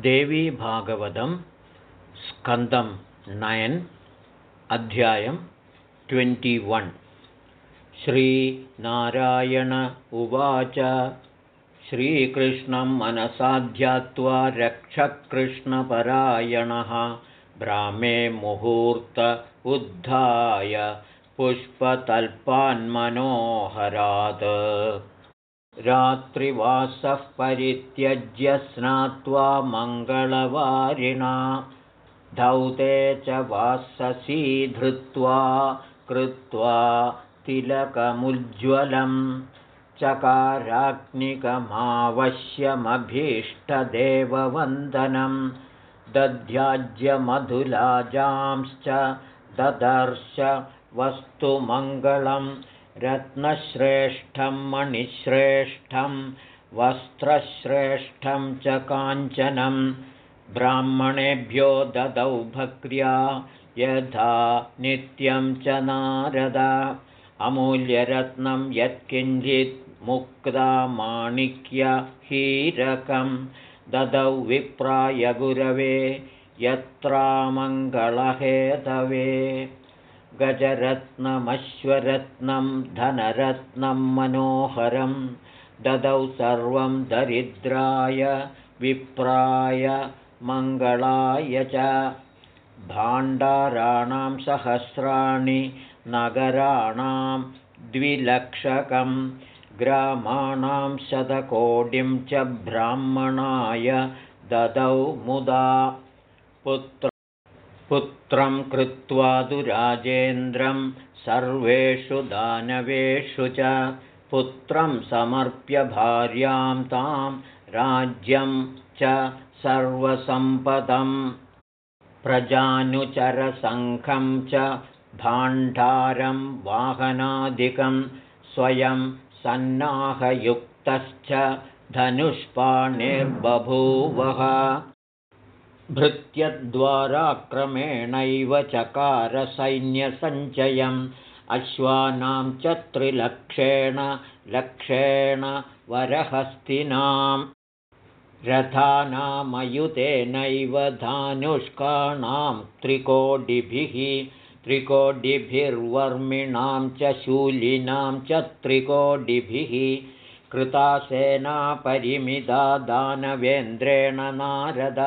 देवीभागवतं स्कन्दं नयन् अध्यायं ट्वेण्टिवन् श्रीनारायण उवाच श्रीकृष्णं मनसाध्यात्वा रक्षकृष्णपरायणः ब्राह्मे मुहूर्त उद्धाय पुष्पतल्पान्मनोहरात् रात्रिवासः परित्यज्य स्नात्वा मङ्गलवारिणा। धौते च वाससी धृत्वा कृत्वा तिलकमुज्ज्वलं चकाराग्निकमावश्यमभीष्टदेववन्दनं। दध्याज्यमधुलाजांश्च ददर्श वस्तुमङ्गलम् रत्नश्रेष्ठं मणिश्रेष्ठं वस्त्रश्रेष्ठं च काञ्चनं। ब्राह्मणेभ्यो ददौ भक्र्या यथा नित्यं च नारद। अमूल्यरत्नं यत्किञ्चित् हीरकं। ददौ विप्राय गुरवे यत्रामङ्गलहेतवे गजरत्नमश्वरत्नं धनरत्नं मनोहरं ददौ सर्वं दरिद्राय विप्राय मङ्गलाय च। भाण्डाराणां सहस्राणि नगराणां द्विलक्षकं ग्रामाणां शतकोटिं च ब्राह्मणाय ददौ मुदा पुत्र पुत्रं कृत्वा दुराजेन्द्रं सर्वेषु दानवेषु च पुत्रं समर्प्य भार्यां तां राज्यं च सर्वसम्पदम् प्रजानुचरसङ्घं च भाण्डारं वाहनादिकं स्वयं सन्नाहयुक्तश्च धनुष्पाणिर्बभूवः भृत्यद्वाराक्रमेणैव चकारसैन्यसञ्चयम् अश्वानां च त्रिलक्षेण लक्षेण वरहस्तिनां रथानामयुतेनैव धानुष्काणां त्रिकोटिभिः त्रिकोटिभिर्वर्मिणां च शूलिनां च त्रिकोटिभिः कृतासेना परिमिता दानवेन्द्रेण नारद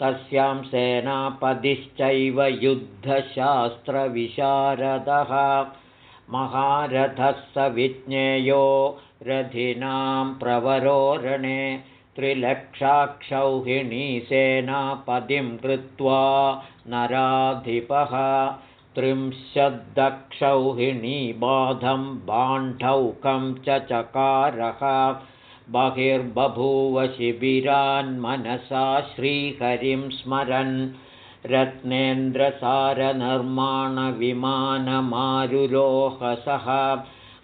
तस्यां सेनापतिश्चैव युद्धशास्त्रविशारदः। महारथः स विज्ञेयो रथिनां प्रवरोरणे त्रिलक्षाक्षौहिणीसेनापतिं कृत्वा नराधिपः। त्रिंशद्दक्षौहिणीबाधं बाण्ढौकं च चकारः बहिर्बभूव शिबिरान्मनसा श्रीहरिं स्मरन्। रत्नेन्द्रसारनिर्माणविमानमारुरोहसः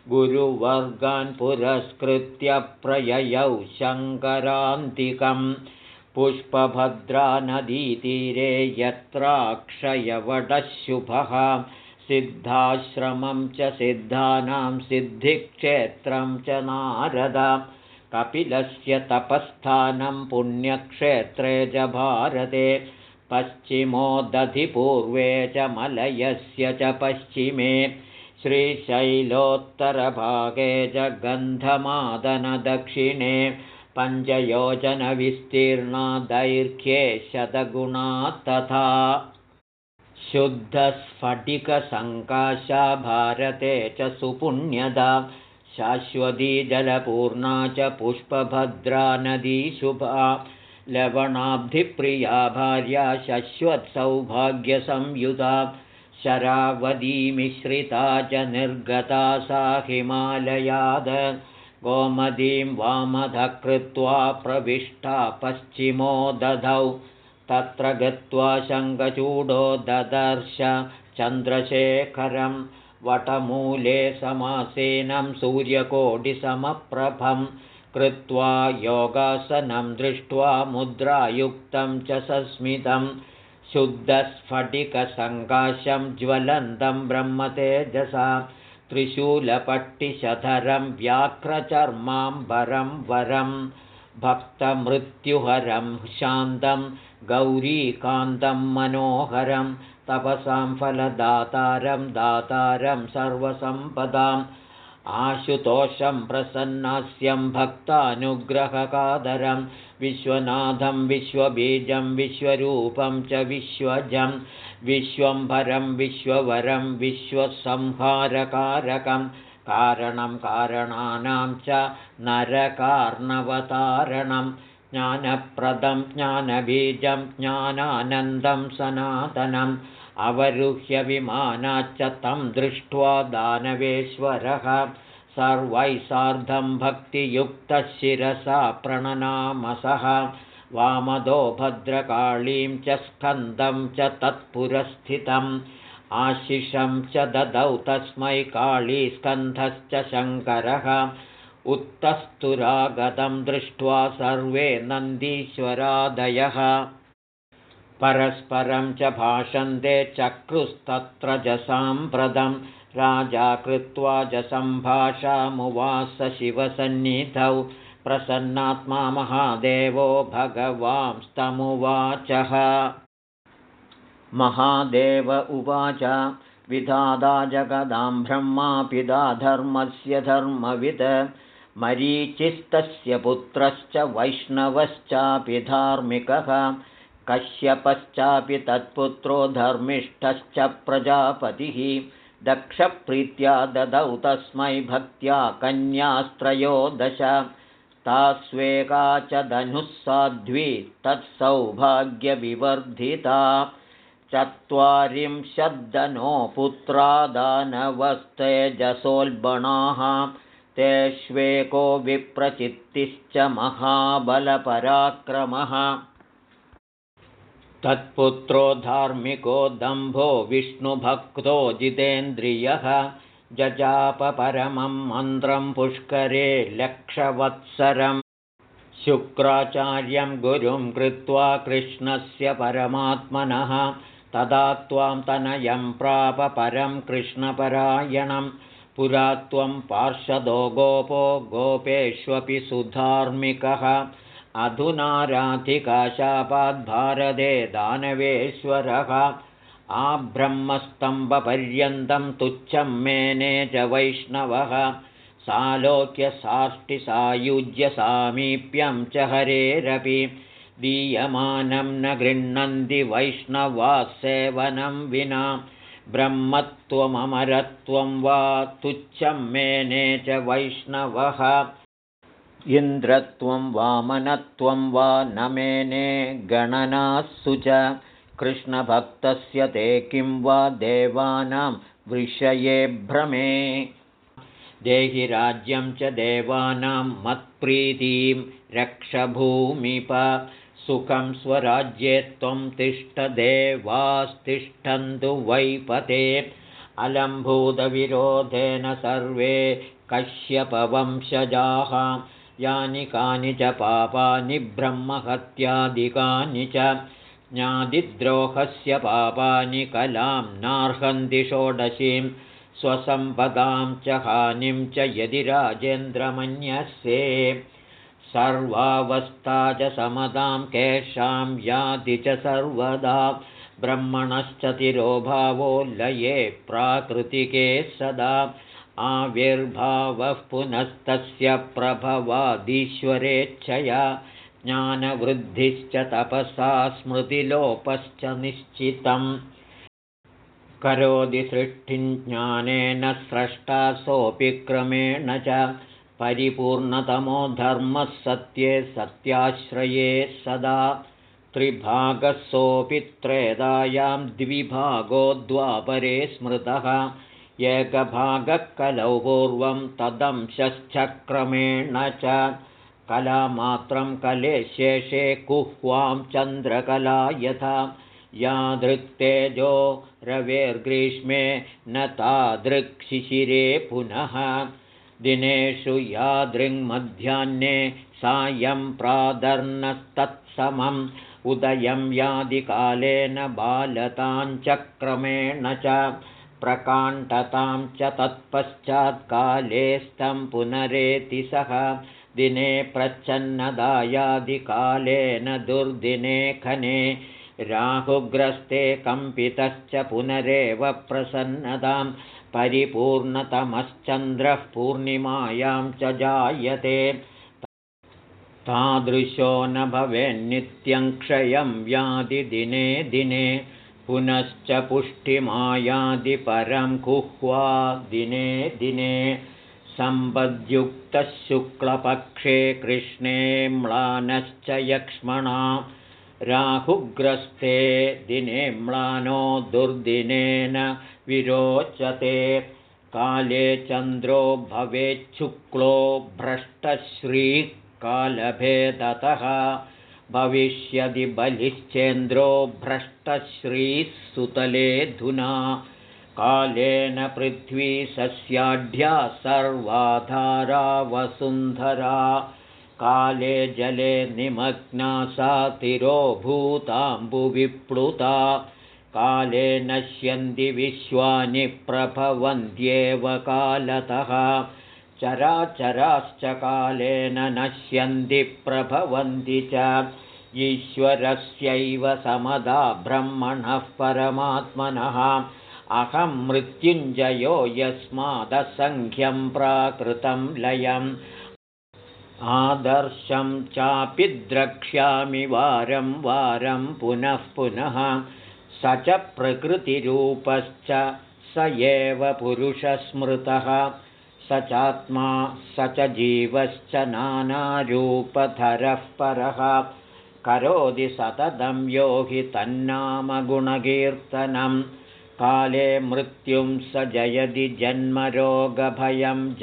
गुरुवर्गान् पुरस्कृत्य प्रययौ शङ्करान्तिकं पुष्पभद्रानदीतीरे यत्राक्षयवडशुभः सिद्धाश्रमं च सिद्धानां सिद्धिक्षेत्रं च नारद कपिलस्य तपस्थानं पुण्यक्षेत्रे च भारते पश्चिमोदधिपूर्वे च मलयस्य च पश्चिमे श्रीशैलोत्तरभागे च गन्धमादनदक्षिणे पञ्चयोजनविस्तीर्णा दैर्घ्ये शतगुणा तथा। शुद्धस्फटिकसङ्काशा भारते च सुपुण्यदा शाश्वती जलपूर्णा च पुष्पभद्रा नदी शुभा लवणाब्धिप्रिया भार्या शश्वत्सौभाग्यसंयुता शरावतीमिश्रिता च निर्गता सा हिमालयाद। गोमदीं वामधः कृत्वा प्रविष्टा पश्चिमो दधौ। तत्र गत्वा शङ्खचूडो ददर्श चन्द्रशेखरम् वटमूले समासेनं सूर्यकोटिसमप्रभं कृत्वा योगासनं दृष्ट्वा मुद्रायुक्तं च सस्मितं शुद्धस्फटिकसङ्काशं ज्वलन्तं ब्रह्मतेजसा त्रिशूलपट्टिशधरं व्याघ्रचर्माम्बरं वरं भक्तमृत्युहरं शान्तं गौरीकान्तं मनोहरं तपसां फलदातारं दातारं सर्वसम्पदाम् आशुतोषं प्रसन्नास्यं भक्तानुग्रहकादरं विश्वनाथं विश्वबीजं विश्वरूपं च विश्वजं विश्वम्भरं विश्ववरं विश्वसंहारकारकं कारणं कारणानां च नरकार्णवतारणं ज्ञानप्रदं ज्ञानबीजं ज्ञानानन्दं सनातनम् अवरुह्य विमानाच्च तं दृष्ट्वा दानवेश्वरः। सर्वैः सार्धं भक्तियुक्तः शिरसा प्रणनामसः। वामदो भद्रकाळीं च स्कन्दं च तत्पुरस्थितम्। आशिषं च ददौ तस्मै काळीस्कन्धश्च शङ्करः उत्तस्तुरागतं दृष्ट्वा सर्वे नन्दीश्वरादयः। परस्परं च भाषन्ते चक्रुस्तत्र च साम्प्रतं राजा कृत्वा च सम्भाषामुवास शिवसन्निधौ। प्रसन्नात्मा महादेवो भगवांस्तमुवाचः महादेव उवाच विधादा जगदां ब्रह्मा पिता धर्मस्य धर्मविद मरीचिस्तस्य पुत्रश्च वैष्णवश्चापि धार्मिकः कश्यपश्चापि तत्पुत्रो धर्मिष्ठश्च प्रजापतिः। दक्षप्रीत्या ददौ तस्मै भक्त्या कन्यास्त्रयोदश तास्वेका च धनुःसाध्वी तत्सौभाग्यविवर्धिता। चत्वारिंशद्दनो पुत्रा दानवस्तेजसोल्बणाः तेष्वेको विप्रचित्तिश्च महाबलपराक्रमः। तत्पुत्रो धार्मिको दम्भो विष्णुभक्तो जितेन्द्रियः। जजापपरमं मन्त्रं पुष्करे लक्षवत्सरम्। शुक्राचार्यं गुरुं कृत्वा कृष्णस्य परमात्मनः। तदा त्वां तनयं प्राप परं कृष्णपरायणं पुरा त्वं पार्षदो गोपो गोपेष्वपि सुधार्मिकः। अधुनाराधिकाशापाद्भारते दानवेश्वरः। आब्रह्मस्तम्भपर्यन्तं तुच्छं मेने च वैष्णवः। सालोक्यसाष्टिसायुज्यसामीप्यं च हरेरपि। दीयमानं न गृह्णन्ति वैष्णवासेवनं विना ब्रह्मत्वममरत्वं वा तुच्छं मेने च वैष्णवः। इन्द्रत्वं वामनत्वं वा न मेने गणनास्सु च। कृष्णभक्तस्य ते किं वा देवानां विषये भ्रमे। देहि राज्यं च देवानां मत्प्रीतिं रक्षभूमिप सुखं स्वराज्ये त्वं तिष्ठदेवास्तिष्ठन्तु वैपते अलम्भूतविरोधेन सर्वे कश्यपवंशजाः यानि कानि च पापानि ब्रह्महत्यादिकानि च। ज्ञादिद्रोहस्य पापानि कलां नार्हन्ति षोडशीं स्वसम्पदां च हानिं च यदि राजेन्द्रमन्यसे सर्वावस्था च समदां केषां याति च सर्वदा ब्रह्मणश्च तिरोभावो लये प्राकृतिके सदा आविर्भावः पुनस्तस्य प्रभवादीश्वरेच्छया ज्ञानवृद्धिश्च तपसा स्मृतिलोपश्च निश्चितम् करोति सृष्टिं ज्ञानेन स्रष्टा सोऽपि क्रमेण च परिपूर्णतमो धर्मः सत्ये सत्याश्रये सदा त्रिभागः त्रेदायां द्विभागो द्वापरे स्मृतः एकभागः कलौ पूर्वं तदंशश्चक्रमेण च कलामात्रं कले शेषे कुह्वां चन्द्रकला यथा यादृक्तेजो रवेर्ग्रीष्मे न तादृक्शिशिरे पुनः दिनेषु यादृङ्मध्याह्ने सायं प्रादर्नस्तत्समम्। उदयं यादिकालेन बालताञ्चक्रमेण च प्रकाण्ठतां च तत्पश्चात्काले स्तं पुनरेति सः। दिने प्रच्छन्नदायादिकालेन दुर्दिने खने राहुग्रस्ते कम्पितश्च पुनरेव प्रसन्नतां परिपूर्णतमश्चन्द्रः पूर्णिमायां च जायते। तादृशो न भवेन्नित्यं क्षयं व्याधिदिने दिने पुनश्च पुष्टिमायादिपरं कुह्वा दिने दिने। सम्पद्युक्तः शुक्लपक्षे कृष्णे म्लानश्च यक्ष्मणा राहुग्रस्ते दिने म्लानो दुर्दिनेन विरोचते। काले चन्द्रो भवेच्छुक्लो भ्रष्टश्रीः कालभेदतः भविष्यदि बलिश्चेन्द्रो भ्रष्टश्रीः सुतलेऽधुना कालेन पृथ्वी सस्याढ्या सर्वाधारा वसुन्धरा काले जले निमग्ना सा तिरोभूताम्बुविप्लुता। काले नश्यन्ति विश्वानि प्रभवन्त्येव कालतः। चराचराश्च कालेन नश्यन्ति प्रभवन्ति च। ईश्वरस्यैव समदा ब्रह्मणः परमात्मनः। अहं मृत्युञ्जयो यस्मादसङ्ख्यं प्राकृतं लयम् आदर्शं चापि द्रक्ष्यामि वारं वारं पुनः पुनः। स च प्रकृतिरूपश्च स एव पुरुषस्मृतः। स चात्मा स च जीवश्च नानारूपधरः परः। करोति सततं यो हि तन्नामगुणकीर्तनं काले मृत्युं स जयति जन्मरोगभयं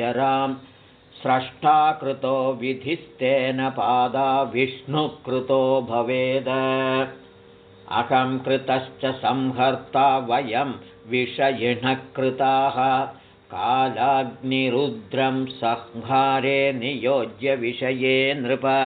जरां स्रष्टाकृतो विधिस्तेन पादा विष्णुकृतो भवेद। अहं कृतश्च संहर्ता वयं विषयिणः कृताः कालाग्निरुद्रं संहारे नियोज्य विषये नृप।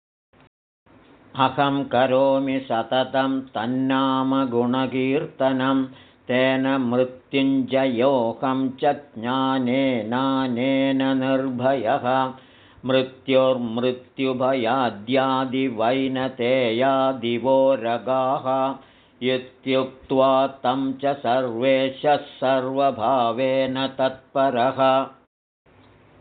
अहं करोमि सततं तन्नामगुणकीर्तनं तेन मृत्युञ्जयोऽहं च ज्ञानेनानेन निर्भयः। मृत्योर्मृत्युभयाद्यादिवैनतेयादिवो रगाः। इत्युक्त्वा तं च सर्वेशः सर्वभावेन तत्परः।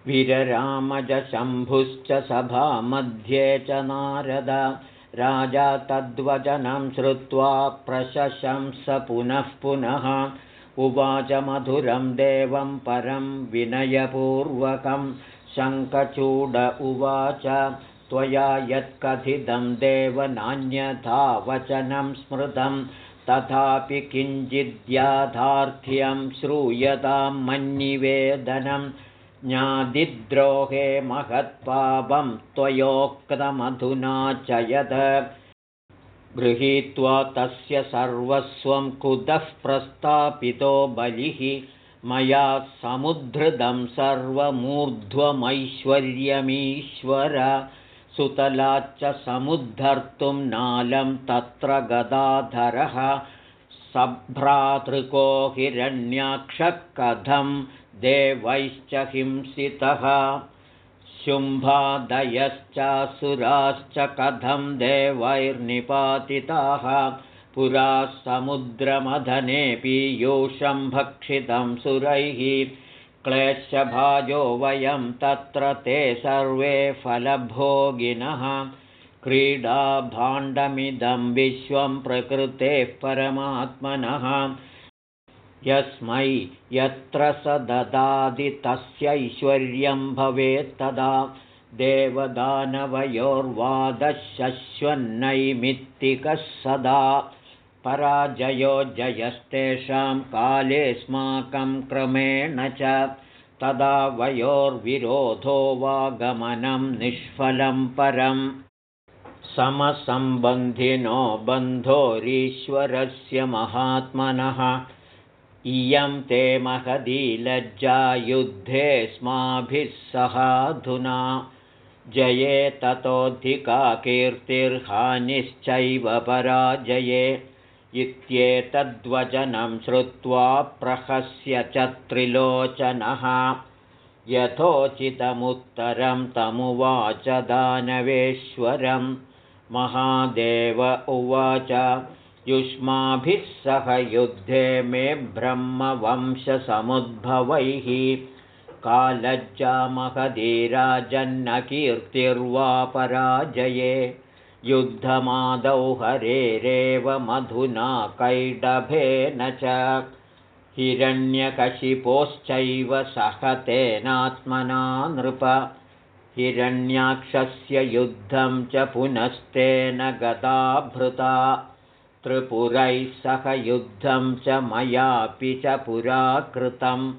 विररामजशम्भुश्च सभामध्ये च नारद राजा तद्वचनं श्रुत्वा प्रशशंस पुनः पुनः। उवाच मधुरं देवं परं विनयपूर्वकं। शङ्खचूड उवाच त्वया यत्कथितं देव नान्यथा वचनं स्मृतं। तथापि किञ्चिद्याथार्थ्यं श्रूयतां मन्निवेदनं ज्ञादिद्रोहे महत्पापं त्वयोक्तमधुना च यद। गृहीत्वा तस्य सर्वस्वं कुतः प्रस्थापितो बलिः। मया समुद्धृतं सर्वमूर्ध्वमैश्वर्यमीश्वर। सुतलाच्च समुद्धर्तुं नालं तत्र गदाधरः सभ्रातृको हिरण्याक्षः कथं देवैश्च हिंसितः। शुम्भादयश्चासुराश्च कथं देवैर्निपातिताः। पुरा समुद्रमधने पीयूषं भक्षितं सुरैः। क्लेशभाजो वयं तत्र ते सर्वे फलभोगिनः क्रीडाभाण्डमिदं विश्वं प्रकृतेः परमात्मनः। यस्मै यत्र स ददाति तस्यैश्वर्यं भवेत्तदा देवदानवयोर्वादशश्वन्नैमित्तिकः सदा। पराजयो जयस्तेषां कालेऽस्माकं क्रमेण च। तदा वयोर्विरोधो वा गमनं निष्फलं परम् समसम्बन्धिनो बन्धोरीश्वरस्य महात्मनः। इयं ते महदीलज्जा युद्धेऽस्माभिः सहाधुना। जये ततोऽधिका कीर्तिर्हानिश्चैव पराजये। इत्येतद्वचनं श्रुत्वा प्रहस्य च त्रिलोचनः। यथोचितमुत्तरं तमुवाच दानवेश्वरं महादेव उवाच युष्माभिः सह युद्धे मे ब्रह्मवंशसमुद्भवैः। कालज्जामहदीराजन्न कीर्तिर्वा पराजये युद्धमादौ हरेरेव मधुना कैडभेन च। हिरण्यकशिपोश्चैव सहतेनात्मना नृप हिरण्याक्षस्य युद्धं च पुनस्तेन गताभृता त्रिपुरैः सह युद्धं च मयापि च पुरा कृतं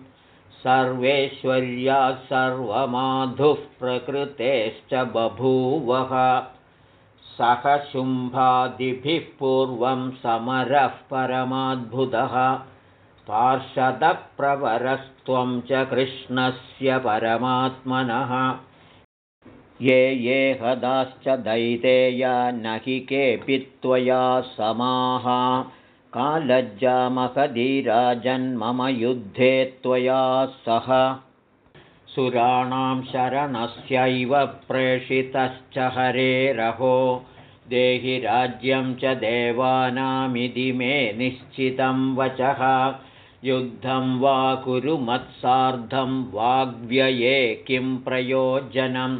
सर्वेश्वर्या सर्वमाधुः प्रकृतेश्च बभूवः। सह शुम्भादिभिः पूर्वं समरः परमाद्भुतः। पार्षदप्रवरस्त्वं च कृष्णस्य परमात्मनः ये ये हदाश्च दैतेया न हि केऽपि त्वया समाः। कालज्जामहधीराजन्मम युद्धे त्वया सह। सुराणां शरणस्यैव प्रेषितश्च हरेरहो देहि राज्यं च देवानामिति मे निश्चितं वचः। युद्धं वा कुरु मत्सार्धं वाग्व्यये किं प्रयोजनम्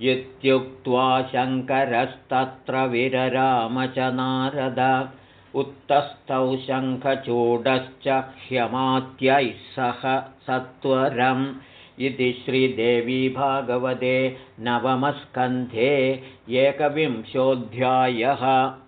इत्युक्त्वा शङ्करस्तत्र विरराम च नारद उत्तस्थौ शङ्खचूडश्च ह्यमात्यैः सह सत्वरम् इति श्रीदेवी भागवते नवमस्कन्धे एकविंशोऽध्यायः